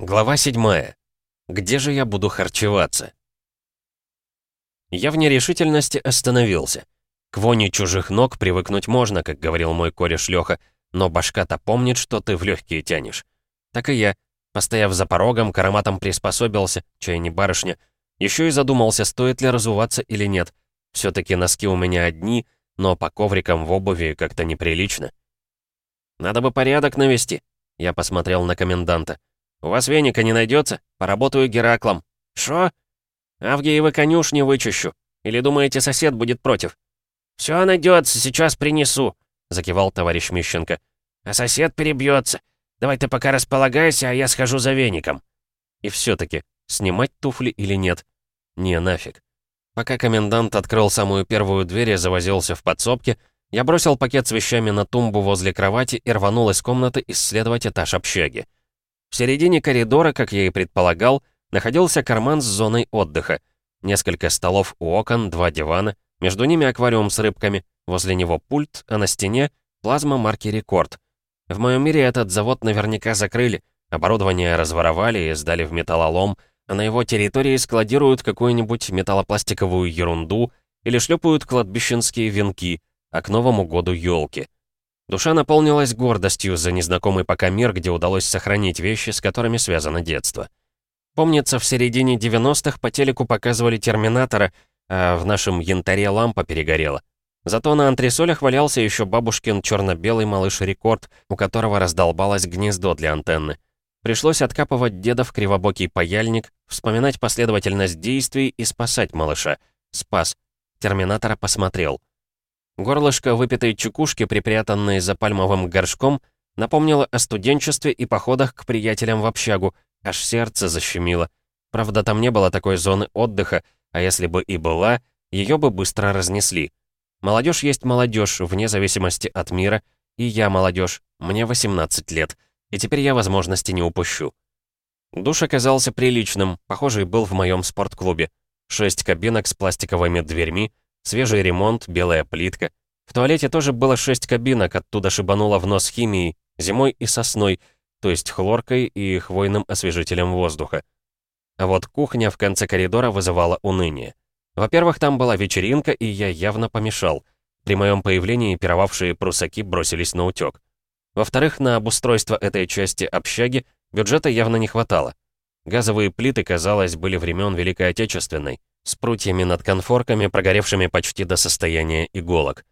Глава 7. Где же я буду харчеваться? Я в нерешительности остановился. К воне чужих ног привыкнуть можно, как говорил мой кореш Лёха, но башка-то помнит, что ты в легкие тянешь. Так и я, постояв за порогом, к ароматам приспособился, чай не барышня, еще и задумался, стоит ли разуваться или нет. все таки носки у меня одни, но по коврикам в обуви как-то неприлично. «Надо бы порядок навести», — я посмотрел на коменданта. «У вас веника не найдется? Поработаю Гераклом». «Шо?» «Авгиевы конюшни вычищу. Или думаете, сосед будет против?» «Все найдется, сейчас принесу», — закивал товарищ Мищенко. «А сосед перебьется. Давай ты пока располагайся, а я схожу за веником». И все-таки, снимать туфли или нет? Не, нафиг. Пока комендант открыл самую первую дверь и завозился в подсобке, я бросил пакет с вещами на тумбу возле кровати и рванул из комнаты исследовать этаж общаги. В середине коридора, как я и предполагал, находился карман с зоной отдыха. Несколько столов у окон, два дивана, между ними аквариум с рыбками, возле него пульт, а на стене плазма марки «Рекорд». В моем мире этот завод наверняка закрыли, оборудование разворовали и сдали в металлолом, а на его территории складируют какую-нибудь металлопластиковую ерунду или шлепают кладбищенские венки, а к Новому году елки. Душа наполнилась гордостью за незнакомый пока мир, где удалось сохранить вещи, с которыми связано детство. Помнится, в середине 90-х по телеку показывали «Терминатора», а в нашем янтаре лампа перегорела. Зато на антресолях валялся еще бабушкин черно-белый малыш-рекорд, у которого раздолбалось гнездо для антенны. Пришлось откапывать дедов кривобокий паяльник, вспоминать последовательность действий и спасать малыша. Спас. Терминатора посмотрел. Горлышко выпитой чекушки, припрятанной за пальмовым горшком, напомнило о студенчестве и походах к приятелям в общагу, аж сердце защемило. Правда, там не было такой зоны отдыха, а если бы и была, ее бы быстро разнесли. Молодежь есть молодежь, вне зависимости от мира, и я молодежь, мне 18 лет, и теперь я возможности не упущу. Душ оказался приличным, похожий был в моем спортклубе. Шесть кабинок с пластиковыми дверьми, Свежий ремонт, белая плитка. В туалете тоже было шесть кабинок, оттуда шибануло в нос химией, зимой и сосной, то есть хлоркой и хвойным освежителем воздуха. А вот кухня в конце коридора вызывала уныние. Во-первых, там была вечеринка, и я явно помешал. При моем появлении пировавшие прусаки бросились на утёк. Во-вторых, на обустройство этой части общаги бюджета явно не хватало. Газовые плиты, казалось, были времен Великой Отечественной с прутьями над конфорками, прогоревшими почти до состояния иголок.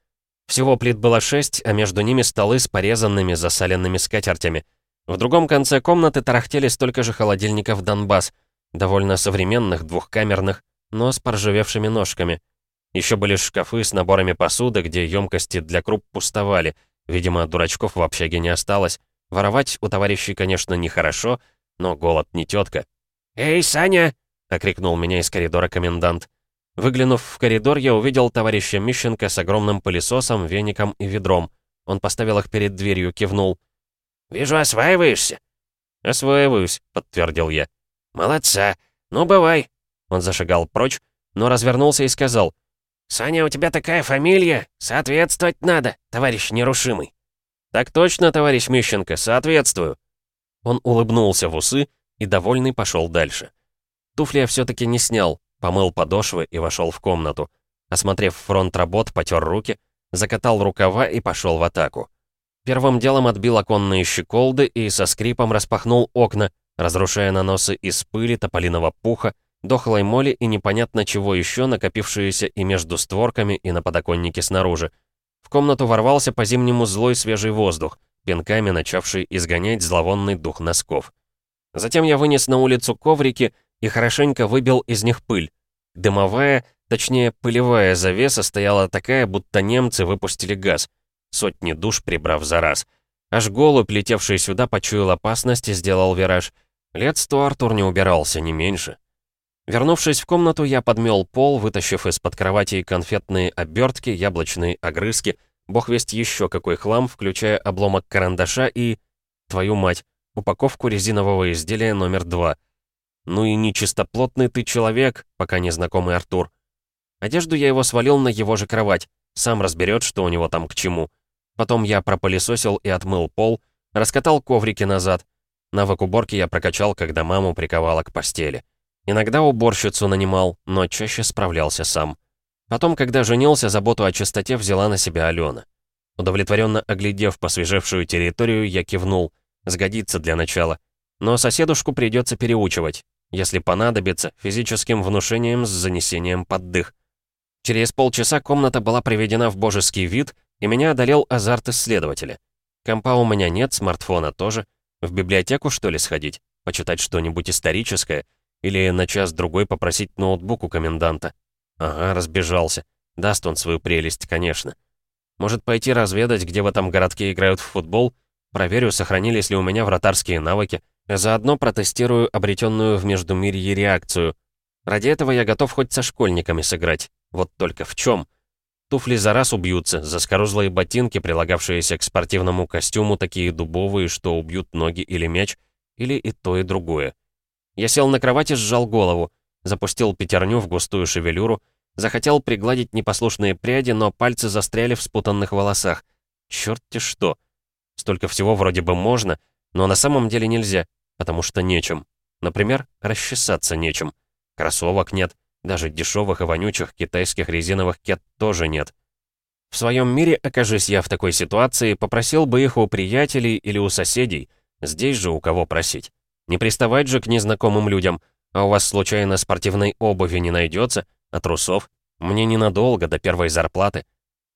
Всего плит было шесть, а между ними столы с порезанными засаленными скатертями. В другом конце комнаты тарахтели столько же холодильников «Донбасс», довольно современных, двухкамерных, но с поржавевшими ножками. Еще были шкафы с наборами посуды, где емкости для круп пустовали. Видимо, дурачков в общаге не осталось. Воровать у товарищей, конечно, нехорошо, но голод не тетка. «Эй, Саня!» — окрикнул меня из коридора комендант. Выглянув в коридор, я увидел товарища Мищенко с огромным пылесосом, веником и ведром. Он поставил их перед дверью, кивнул. «Вижу, осваиваешься?» «Осваиваюсь», — подтвердил я. «Молодца. Ну, бывай». Он зашагал прочь, но развернулся и сказал. «Саня, у тебя такая фамилия. Соответствовать надо, товарищ нерушимый». «Так точно, товарищ Мищенко, соответствую». Он улыбнулся в усы и, довольный, пошел дальше. Туфли я все-таки не снял, помыл подошвы и вошел в комнату. Осмотрев фронт работ, потер руки, закатал рукава и пошел в атаку. Первым делом отбил оконные щеколды и со скрипом распахнул окна, разрушая наносы из пыли, тополиного пуха, дохлой моли и непонятно чего еще, накопившиеся и между створками, и на подоконнике снаружи. В комнату ворвался по-зимнему злой свежий воздух, пинками начавший изгонять зловонный дух носков. Затем я вынес на улицу коврики и хорошенько выбил из них пыль. Дымовая, точнее пылевая завеса стояла такая, будто немцы выпустили газ. Сотни душ прибрав за раз. Аж голубь, летевший сюда, почуял опасность и сделал вираж. Лет сто Артур не убирался, не меньше. Вернувшись в комнату, я подмел пол, вытащив из-под кровати конфетные обертки, яблочные огрызки, бог весть еще какой хлам, включая обломок карандаша и... Твою мать, упаковку резинового изделия номер два — ну и нечистоплотный ты человек, пока незнакомый Артур. Одежду я его свалил на его же кровать. Сам разберет, что у него там к чему. Потом я пропылесосил и отмыл пол, раскатал коврики назад. Навык уборки я прокачал, когда маму приковала к постели. Иногда уборщицу нанимал, но чаще справлялся сам. Потом, когда женился, заботу о чистоте взяла на себя Алена. Удовлетворенно оглядев посвежевшую территорию, я кивнул. Сгодится для начала. Но соседушку придется переучивать. Если понадобится, физическим внушением с занесением под дых. Через полчаса комната была приведена в божеский вид, и меня одолел азарт исследователя. Компа у меня нет, смартфона тоже. В библиотеку, что ли, сходить? Почитать что-нибудь историческое? Или на час-другой попросить ноутбук у коменданта? Ага, разбежался. Даст он свою прелесть, конечно. Может, пойти разведать, где в этом городке играют в футбол? Проверю, сохранились ли у меня вратарские навыки. Заодно протестирую обретенную в Междумирье реакцию. Ради этого я готов хоть со школьниками сыграть. Вот только в чем? Туфли за раз убьются, заскорузлые ботинки, прилагавшиеся к спортивному костюму, такие дубовые, что убьют ноги или мяч, или и то, и другое. Я сел на кровати, сжал голову, запустил пятерню в густую шевелюру, захотел пригладить непослушные пряди, но пальцы застряли в спутанных волосах. Чёрт-те что! Столько всего вроде бы можно, но на самом деле нельзя, потому что нечем. Например, расчесаться нечем. Кроссовок нет, даже дешевых и вонючих китайских резиновых кет тоже нет. В своем мире, окажись я в такой ситуации, попросил бы их у приятелей или у соседей. Здесь же у кого просить. Не приставать же к незнакомым людям. А у вас случайно спортивной обуви не найдется, а трусов? Мне ненадолго, до первой зарплаты.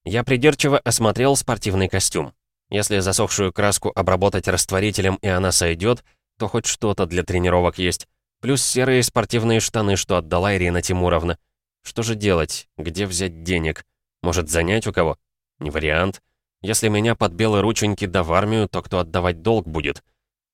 Я придирчиво осмотрел спортивный костюм. Если засохшую краску обработать растворителем и она сойдет, то хоть что-то для тренировок есть. Плюс серые спортивные штаны, что отдала Ирина Тимуровна. Что же делать? Где взять денег? Может, занять у кого? Не вариант. Если меня под белые рученьки да в армию, то кто отдавать долг будет?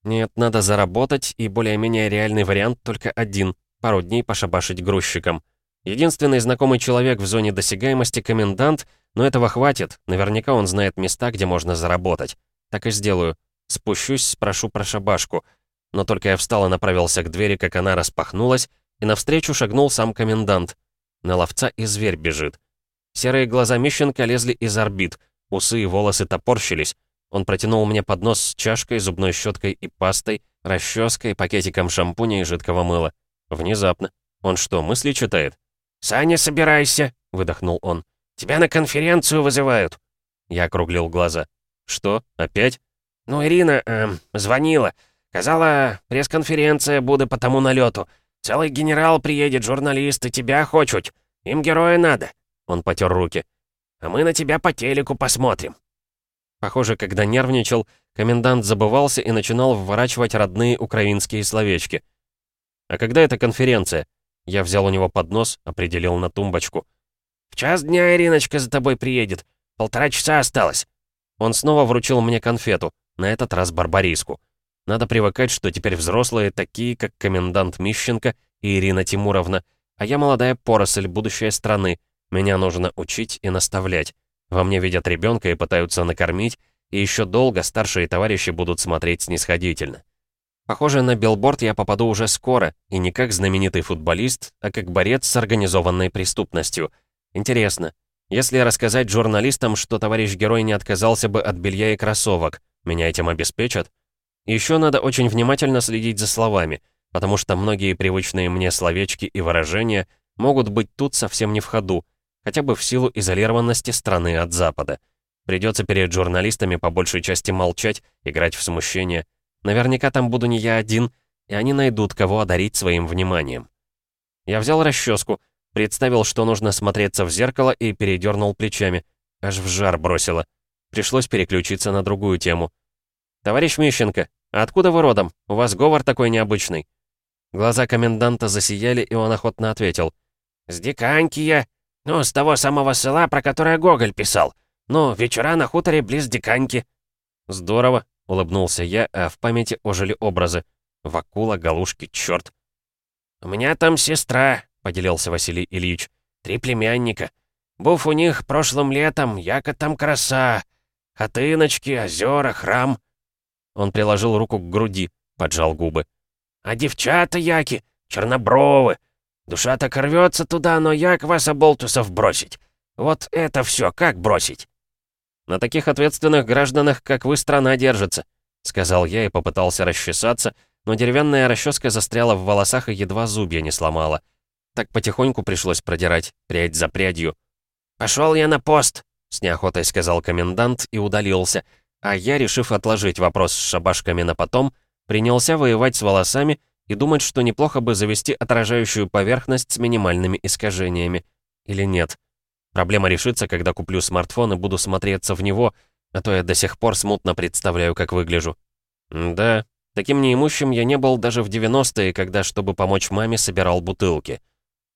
Нет, надо заработать, и более-менее реальный вариант только один — пару дней пошабашить грузчиком. Единственный знакомый человек в зоне досягаемости — комендант, но этого хватит, наверняка он знает места, где можно заработать. Так и сделаю. Спущусь, спрошу про шабашку. Но только я встал и направился к двери, как она распахнулась, и навстречу шагнул сам комендант. На ловца и зверь бежит. Серые глаза Мищенко лезли из орбит, усы и волосы топорщились, он протянул мне поднос с чашкой, зубной щеткой и пастой, расческой, пакетиком шампуня и жидкого мыла. Внезапно. Он что, мысли читает? «Саня, собирайся!» — выдохнул он. «Тебя на конференцию вызывают!» Я округлил глаза. «Что? Опять?» «Ну, Ирина, эм, звонила. Казала, пресс-конференция буду по тому налету. Целый генерал приедет, журналисты, тебя хочут. Им героя надо». Он потер руки. «А мы на тебя по телеку посмотрим». Похоже, когда нервничал, комендант забывался и начинал вворачивать родные украинские словечки. «А когда эта конференция?» Я взял у него поднос, определил на тумбочку. «В час дня Ириночка за тобой приедет. Полтора часа осталось». Он снова вручил мне конфету, на этот раз барбариску. Надо привыкать, что теперь взрослые такие, как комендант Мищенко и Ирина Тимуровна, а я молодая поросль, будущее страны. Меня нужно учить и наставлять. Во мне видят ребенка и пытаются накормить, и еще долго старшие товарищи будут смотреть снисходительно. Похоже, на билборд я попаду уже скоро, и не как знаменитый футболист, а как борец с организованной преступностью. Интересно, если рассказать журналистам, что товарищ герой не отказался бы от белья и кроссовок, меня этим обеспечат? Еще надо очень внимательно следить за словами, потому что многие привычные мне словечки и выражения могут быть тут совсем не в ходу, хотя бы в силу изолированности страны от Запада. Придется перед журналистами по большей части молчать, играть в смущение. Наверняка там буду не я один, и они найдут, кого одарить своим вниманием. Я взял расческу, представил, что нужно смотреться в зеркало и передернул плечами. Аж в жар бросило. Пришлось переключиться на другую тему. «Товарищ Мищенко, а откуда вы родом? У вас говор такой необычный». Глаза коменданта засияли, и он охотно ответил. «С Диканьки я. «Ну, с того самого села, про которое Гоголь писал. Ну, вечера на хуторе близ Диканьки». «Здорово», — улыбнулся я, а в памяти ожили образы. Вакула, галушки, черт. «У меня там сестра», — поделился Василий Ильич. «Три племянника. Був у них прошлым летом, яко там краса. Хатыночки, озера, храм». Он приложил руку к груди, поджал губы. «А девчата яки, чернобровы, Душа так рвется туда, но як вас, оболтусов, бросить? Вот это все как бросить? На таких ответственных гражданах, как вы, страна держится. сказал я и попытался расчесаться, но деревянная расческа застряла в волосах и едва зубья не сломала. Так потихоньку пришлось продирать, прядь за прядью. «Пошел я на пост!» — с неохотой сказал комендант и удалился, а я, решив отложить вопрос с шабашками на потом, принялся воевать с волосами и думать, что неплохо бы завести отражающую поверхность с минимальными искажениями. Или нет. Проблема решится, когда куплю смартфон и буду смотреться в него, а то я до сих пор смутно представляю, как выгляжу. да, таким неимущим я не был даже в 90-е, когда, чтобы помочь маме, собирал бутылки.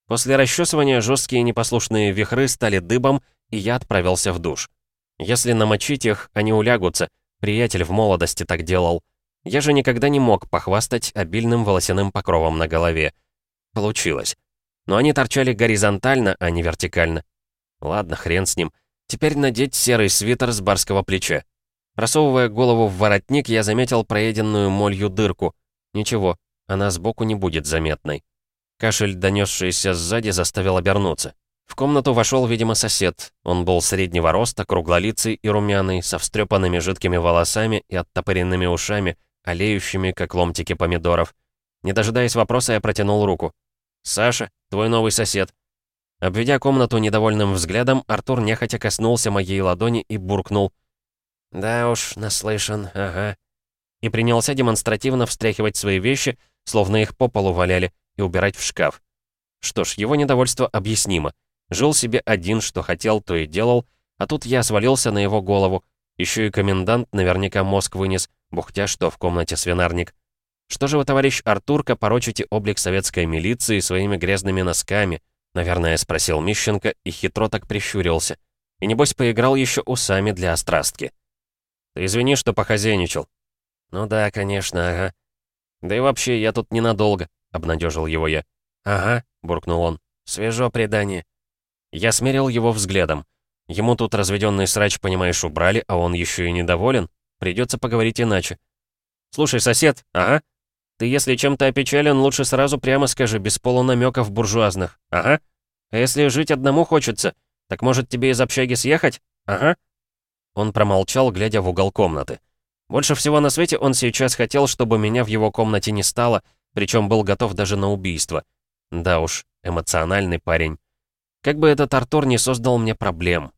После расчесывания жесткие непослушные вихры стали дыбом, и я отправился в душ. Если намочить их, они улягутся. Приятель в молодости так делал. Я же никогда не мог похвастать обильным волосяным покровом на голове. Получилось. Но они торчали горизонтально, а не вертикально. Ладно, хрен с ним. Теперь надеть серый свитер с барского плеча. Просовывая голову в воротник, я заметил проеденную молью дырку. Ничего, она сбоку не будет заметной. Кашель, донесшийся сзади, заставил обернуться. В комнату вошел, видимо, сосед. Он был среднего роста, круглолицый и румяный, со встрепанными жидкими волосами и оттопыренными ушами, олеющими, как ломтики помидоров. Не дожидаясь вопроса, я протянул руку. «Саша, твой новый сосед». Обведя комнату недовольным взглядом, Артур нехотя коснулся моей ладони и буркнул. «Да уж, наслышан, ага». И принялся демонстративно встряхивать свои вещи, словно их по полу валяли, и убирать в шкаф. Что ж, его недовольство объяснимо. Жил себе один, что хотел, то и делал, а тут я свалился на его голову. Еще и комендант наверняка мозг вынес, бухтя, что в комнате свинарник. Что же вы, товарищ Артурка, порочите облик советской милиции своими грязными носками? Наверное, спросил Мищенко и хитро так прищурился. И небось поиграл еще усами для острастки. Ты извини, что похозяйничал. Ну да, конечно, ага. Да и вообще, я тут ненадолго, обнадежил его я. Ага, буркнул он. Свежо предание. Я смерил его взглядом. Ему тут разведенный срач, понимаешь, убрали, а он еще и недоволен. Придется поговорить иначе. «Слушай, сосед, ага. Ты если чем-то опечален, лучше сразу прямо скажи, без полунамеков буржуазных. Ага. А если жить одному хочется, так может тебе из общаги съехать? Ага». Он промолчал, глядя в угол комнаты. Больше всего на свете он сейчас хотел, чтобы меня в его комнате не стало, причем был готов даже на убийство. Да уж, эмоциональный парень. Как бы этот Артур не создал мне проблем.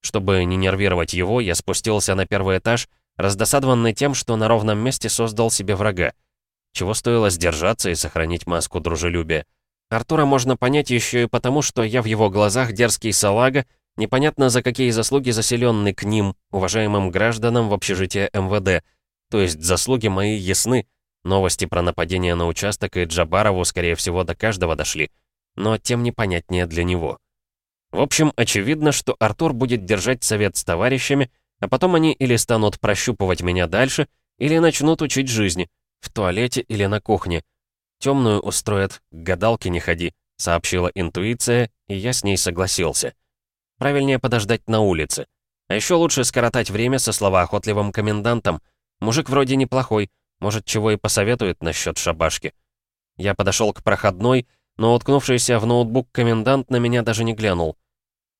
Чтобы не нервировать его, я спустился на первый этаж раздосадованный тем, что на ровном месте создал себе врага. Чего стоило сдержаться и сохранить маску дружелюбия. Артура можно понять еще и потому, что я в его глазах дерзкий салага, непонятно за какие заслуги заселенный к ним, уважаемым гражданам в общежитие МВД. То есть заслуги мои ясны. Новости про нападение на участок и Джабарову, скорее всего, до каждого дошли. Но тем непонятнее для него. В общем, очевидно, что Артур будет держать совет с товарищами, а потом они или станут прощупывать меня дальше, или начнут учить жизни, в туалете или на кухне. Темную устроят, к гадалке не ходи, сообщила интуиция, и я с ней согласился. Правильнее подождать на улице. А еще лучше скоротать время со словоохотливым комендантом. Мужик вроде неплохой, может, чего и посоветует насчет шабашки. Я подошел к проходной, но уткнувшийся в ноутбук комендант на меня даже не глянул.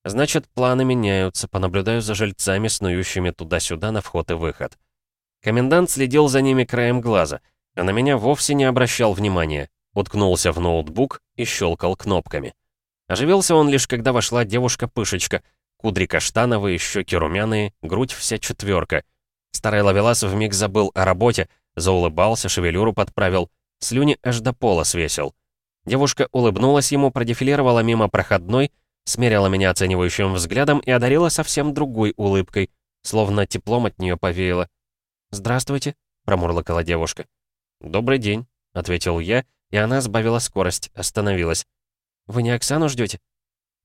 Значит, планы меняются, понаблюдаю за жильцами, снующими туда-сюда на вход и выход. Комендант следил за ними краем глаза, а на меня вовсе не обращал внимания. Уткнулся в ноутбук и щелкал кнопками. Оживился он лишь, когда вошла девушка-пышечка. Кудри каштановые, щеки румяные, грудь вся четверка. Старый ловелас вмиг забыл о работе, заулыбался, шевелюру подправил, слюни аж до пола свесил. Девушка улыбнулась ему, продефилировала мимо проходной — смерила меня оценивающим взглядом и одарила совсем другой улыбкой, словно теплом от нее повеяло. «Здравствуйте», — промурлокала девушка. «Добрый день», — ответил я, и она сбавила скорость, остановилась. «Вы не Оксану ждете?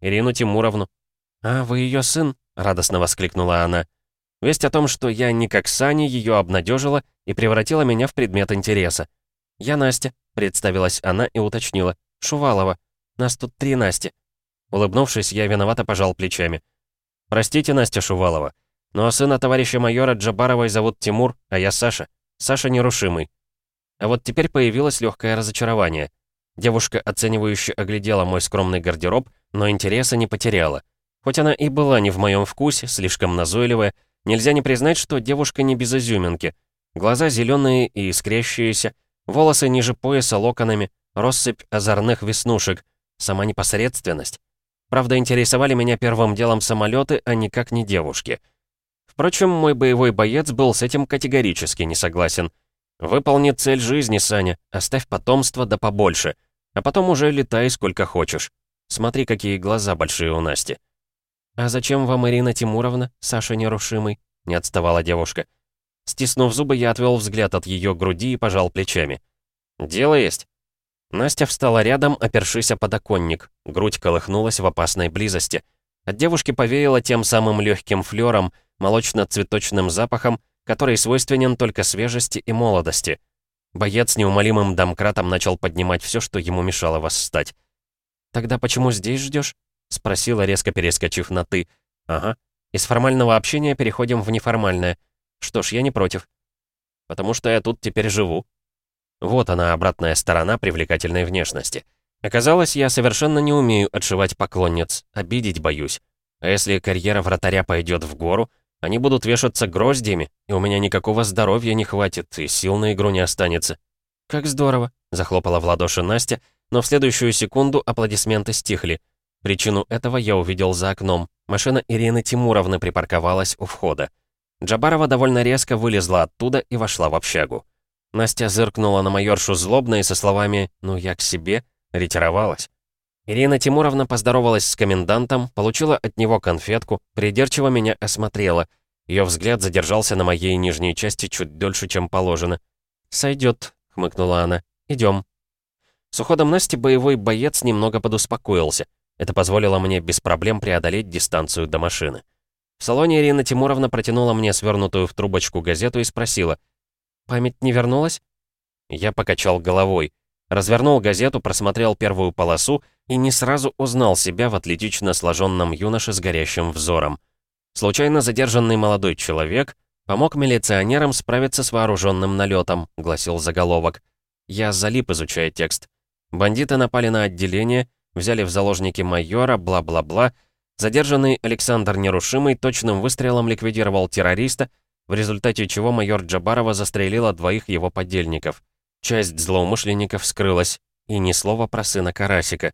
«Ирину Тимуровну». «А, вы ее сын?» — радостно воскликнула она. Весть о том, что я не как Сани, ее обнадежила и превратила меня в предмет интереса. «Я Настя», — представилась она и уточнила. «Шувалова. Нас тут три Насти». Улыбнувшись, я виновато пожал плечами. «Простите, Настя Шувалова, но сына товарища майора Джабаровой зовут Тимур, а я Саша. Саша нерушимый». А вот теперь появилось легкое разочарование. Девушка, оценивающе оглядела мой скромный гардероб, но интереса не потеряла. Хоть она и была не в моем вкусе, слишком назойливая, нельзя не признать, что девушка не без изюминки. Глаза зеленые и искрящиеся, волосы ниже пояса локонами, россыпь озорных веснушек, сама непосредственность. Правда, интересовали меня первым делом самолеты, а никак не девушки. Впрочем, мой боевой боец был с этим категорически не согласен. «Выполни цель жизни, Саня, оставь потомство да побольше, а потом уже летай сколько хочешь. Смотри, какие глаза большие у Насти». «А зачем вам Ирина Тимуровна, Саша Нерушимый?» — не отставала девушка. Стиснув зубы, я отвел взгляд от ее груди и пожал плечами. «Дело есть». Настя встала рядом, опершись о подоконник. Грудь колыхнулась в опасной близости. От девушки повеяло тем самым легким флером, молочно-цветочным запахом, который свойственен только свежести и молодости. Боец неумолимым домкратом начал поднимать все, что ему мешало восстать. «Тогда почему здесь ждешь? спросила, резко перескочив на «ты». «Ага. Из формального общения переходим в неформальное. Что ж, я не против. Потому что я тут теперь живу, вот она, обратная сторона привлекательной внешности. Оказалось, я совершенно не умею отшивать поклонниц, обидеть боюсь. А если карьера вратаря пойдет в гору, они будут вешаться гроздьями, и у меня никакого здоровья не хватит, и сил на игру не останется. «Как здорово!» — захлопала в ладоши Настя, но в следующую секунду аплодисменты стихли. Причину этого я увидел за окном. Машина Ирины Тимуровны припарковалась у входа. Джабарова довольно резко вылезла оттуда и вошла в общагу. Настя зыркнула на майоршу злобно и со словами «ну я к себе» ретировалась. Ирина Тимуровна поздоровалась с комендантом, получила от него конфетку, придирчиво меня осмотрела. Ее взгляд задержался на моей нижней части чуть дольше, чем положено. «Сойдет», — хмыкнула она. «Идем». С уходом Насти боевой боец немного подуспокоился. Это позволило мне без проблем преодолеть дистанцию до машины. В салоне Ирина Тимуровна протянула мне свернутую в трубочку газету и спросила — Память не вернулась? Я покачал головой. Развернул газету, просмотрел первую полосу и не сразу узнал себя в атлетично сложенном юноше с горящим взором. Случайно задержанный молодой человек помог милиционерам справиться с вооруженным налетом, гласил заголовок. Я залип, изучая текст. Бандиты напали на отделение, взяли в заложники майора, бла-бла-бла. Задержанный Александр Нерушимый точным выстрелом ликвидировал террориста, в результате чего майор Джабарова застрелила двоих его подельников. Часть злоумышленников скрылась, и ни слова про сына Карасика.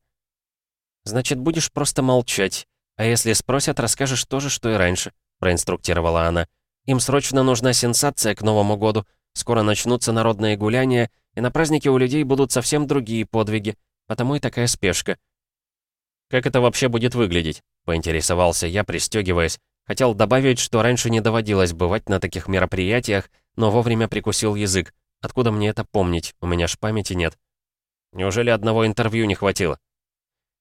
«Значит, будешь просто молчать, а если спросят, расскажешь то же, что и раньше», — проинструктировала она. «Им срочно нужна сенсация к Новому году, скоро начнутся народные гуляния, и на празднике у людей будут совсем другие подвиги, потому и такая спешка». «Как это вообще будет выглядеть?» — поинтересовался я, пристегиваясь, Хотел добавить, что раньше не доводилось бывать на таких мероприятиях, но вовремя прикусил язык. Откуда мне это помнить? У меня ж памяти нет. Неужели одного интервью не хватило?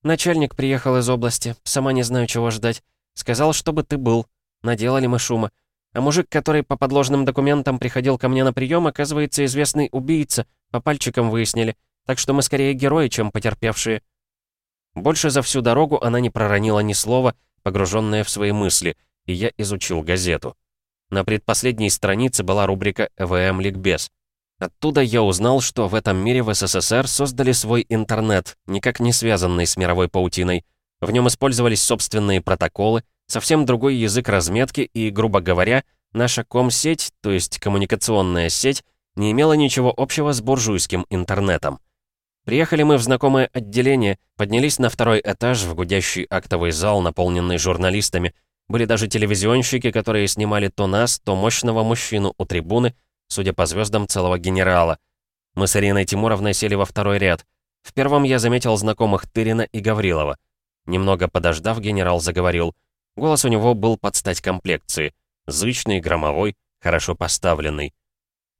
Начальник приехал из области, сама не знаю, чего ждать. Сказал, чтобы ты был. Наделали мы шума. А мужик, который по подложным документам приходил ко мне на прием, оказывается, известный убийца, по пальчикам выяснили. Так что мы скорее герои, чем потерпевшие. Больше за всю дорогу она не проронила ни слова, погруженная в свои мысли — и я изучил газету. На предпоследней странице была рубрика «ЭВМ Ликбез». Оттуда я узнал, что в этом мире в СССР создали свой интернет, никак не связанный с мировой паутиной. В нем использовались собственные протоколы, совсем другой язык разметки и, грубо говоря, наша комсеть, то есть коммуникационная сеть, не имела ничего общего с буржуйским интернетом. Приехали мы в знакомое отделение, поднялись на второй этаж в гудящий актовый зал, наполненный журналистами, были даже телевизионщики, которые снимали то нас, то мощного мужчину у трибуны, судя по звездам целого генерала. Мы с Ириной Тимуровной сели во второй ряд. В первом я заметил знакомых Тырина и Гаврилова. Немного подождав, генерал заговорил. Голос у него был под стать комплекции. Зычный, громовой, хорошо поставленный.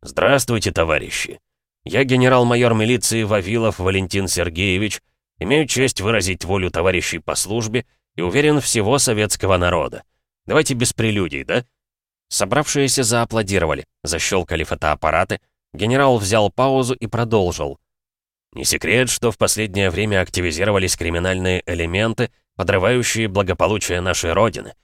«Здравствуйте, товарищи! Я генерал-майор милиции Вавилов Валентин Сергеевич, имею честь выразить волю товарищей по службе и уверен всего советского народа. Давайте без прелюдий, да? Собравшиеся зааплодировали, защелкали фотоаппараты. Генерал взял паузу и продолжил. Не секрет, что в последнее время активизировались криминальные элементы, подрывающие благополучие нашей Родины.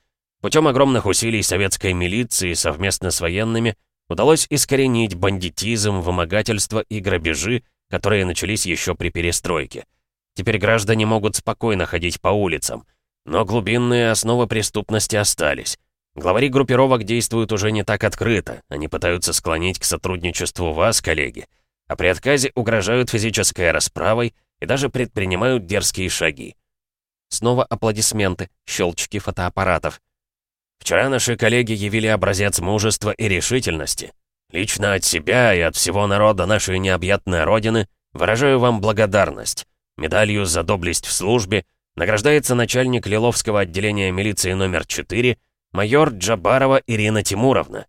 Путем огромных усилий советской милиции совместно с военными удалось искоренить бандитизм, вымогательство и грабежи, которые начались еще при перестройке. Теперь граждане могут спокойно ходить по улицам. Но глубинные основы преступности остались. Главари группировок действуют уже не так открыто. Они пытаются склонить к сотрудничеству вас, коллеги. А при отказе угрожают физической расправой и даже предпринимают дерзкие шаги. Снова аплодисменты, щелчки фотоаппаратов. Вчера наши коллеги явили образец мужества и решительности. Лично от себя и от всего народа нашей необъятной Родины выражаю вам благодарность. Медалью за доблесть в службе награждается начальник Лиловского отделения милиции номер 4 майор Джабарова Ирина Тимуровна.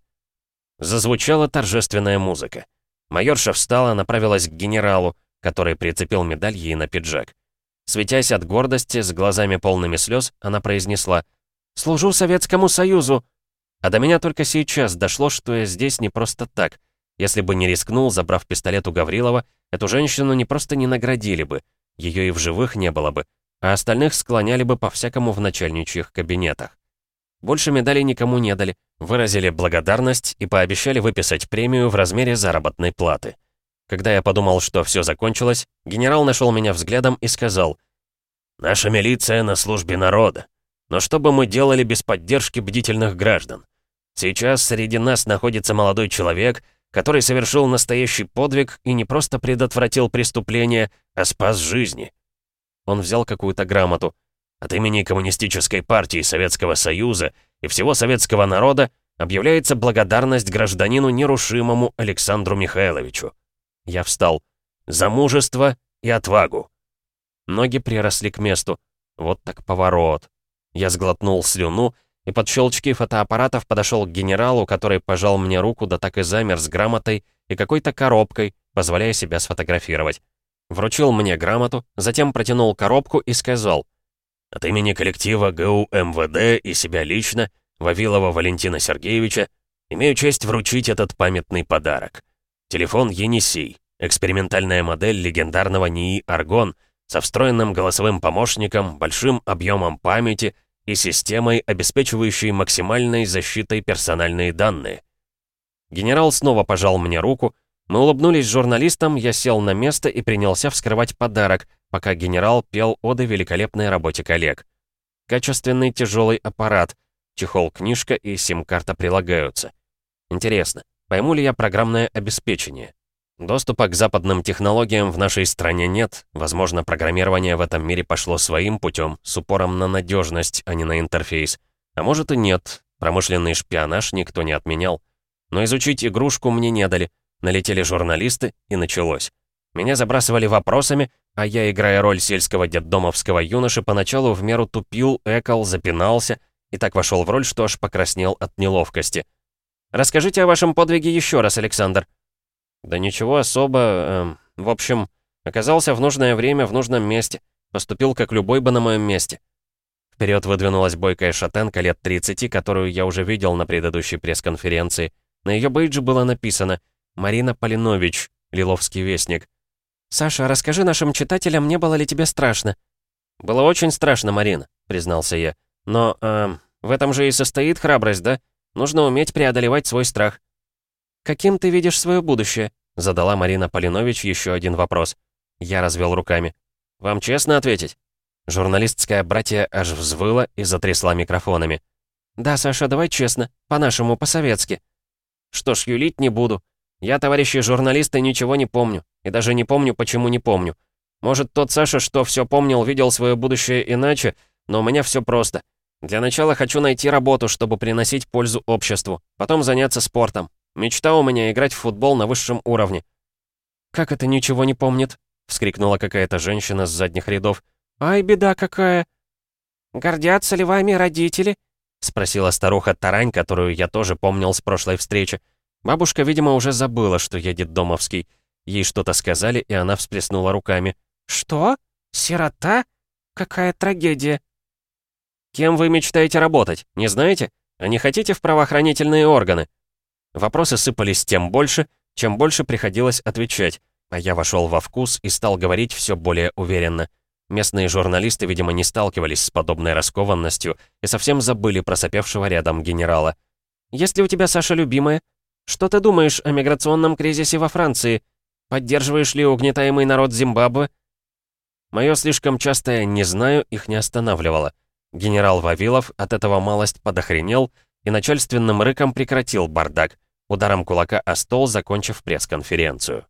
Зазвучала торжественная музыка. Майорша встала, направилась к генералу, который прицепил медаль ей на пиджак. Светясь от гордости, с глазами полными слез, она произнесла «Служу Советскому Союзу!» А до меня только сейчас дошло, что я здесь не просто так. Если бы не рискнул, забрав пистолет у Гаврилова, эту женщину не просто не наградили бы, ее и в живых не было бы, а остальных склоняли бы по-всякому в начальничьих кабинетах. Больше медалей никому не дали, выразили благодарность и пообещали выписать премию в размере заработной платы. Когда я подумал, что все закончилось, генерал нашел меня взглядом и сказал, «Наша милиция на службе народа. Но что бы мы делали без поддержки бдительных граждан? Сейчас среди нас находится молодой человек, который совершил настоящий подвиг и не просто предотвратил преступление, а спас жизни». Он взял какую-то грамоту. От имени Коммунистической партии Советского Союза и всего советского народа объявляется благодарность гражданину нерушимому Александру Михайловичу. Я встал. За мужество и отвагу. Ноги приросли к месту. Вот так поворот. Я сглотнул слюну и под щелчки фотоаппаратов подошел к генералу, который пожал мне руку, да так и замер с грамотой и какой-то коробкой, позволяя себя сфотографировать. Вручил мне грамоту, затем протянул коробку и сказал, «От имени коллектива ГУ МВД и себя лично, Вавилова Валентина Сергеевича, имею честь вручить этот памятный подарок. Телефон Енисей. Экспериментальная модель легендарного НИИ «Аргон» со встроенным голосовым помощником, большим объемом памяти и системой, обеспечивающей максимальной защитой персональные данные. Генерал снова пожал мне руку, мы улыбнулись журналистам, я сел на место и принялся вскрывать подарок, пока генерал пел оды великолепной работе коллег. Качественный тяжелый аппарат, чехол-книжка и сим-карта прилагаются. Интересно, Пойму ли я программное обеспечение? Доступа к западным технологиям в нашей стране нет. Возможно, программирование в этом мире пошло своим путем, с упором на надежность, а не на интерфейс. А может и нет. Промышленный шпионаж никто не отменял. Но изучить игрушку мне не дали. Налетели журналисты, и началось. Меня забрасывали вопросами, а я, играя роль сельского детдомовского юноши, поначалу в меру тупил, экал, запинался и так вошел в роль, что аж покраснел от неловкости. Расскажите о вашем подвиге еще раз, Александр». «Да ничего особо... Э, в общем, оказался в нужное время в нужном месте. Поступил, как любой бы на моем месте». Вперед выдвинулась бойкая шатенка лет 30, которую я уже видел на предыдущей пресс-конференции. На ее бейджи было написано «Марина Полинович, Лиловский вестник». «Саша, расскажи нашим читателям, не было ли тебе страшно?» «Было очень страшно, Марина», — признался я. «Но, э, в этом же и состоит храбрость, да? Нужно уметь преодолевать свой страх». «Каким ты видишь свое будущее?» — задала Марина Полинович еще один вопрос. Я развел руками. «Вам честно ответить?» Журналистская братья аж взвыла и затрясла микрофонами. «Да, Саша, давай честно. По-нашему, по-советски». «Что ж, юлить не буду. Я, товарищи журналисты, ничего не помню. И даже не помню, почему не помню. Может, тот Саша, что все помнил, видел свое будущее иначе, но у меня все просто. Для начала хочу найти работу, чтобы приносить пользу обществу. Потом заняться спортом. Мечта у меня играть в футбол на высшем уровне». «Как это ничего не помнит?» — вскрикнула какая-то женщина с задних рядов. «Ай, беда какая!» «Гордятся ли вами родители?» — спросила старуха Тарань, которую я тоже помнил с прошлой встречи. Бабушка, видимо, уже забыла, что едет домовский. Ей что-то сказали, и она всплеснула руками. «Что? Сирота? Какая трагедия!» Кем вы мечтаете работать, не знаете? А не хотите в правоохранительные органы?» Вопросы сыпались тем больше, чем больше приходилось отвечать, а я вошел во вкус и стал говорить все более уверенно. Местные журналисты, видимо, не сталкивались с подобной раскованностью и совсем забыли про сопевшего рядом генерала. «Есть ли у тебя, Саша, любимая? Что ты думаешь о миграционном кризисе во Франции? Поддерживаешь ли угнетаемый народ Зимбабве?» Мое слишком частое «не знаю» их не останавливало. Генерал Вавилов от этого малость подохренел и начальственным рыком прекратил бардак, ударом кулака о стол, закончив пресс-конференцию.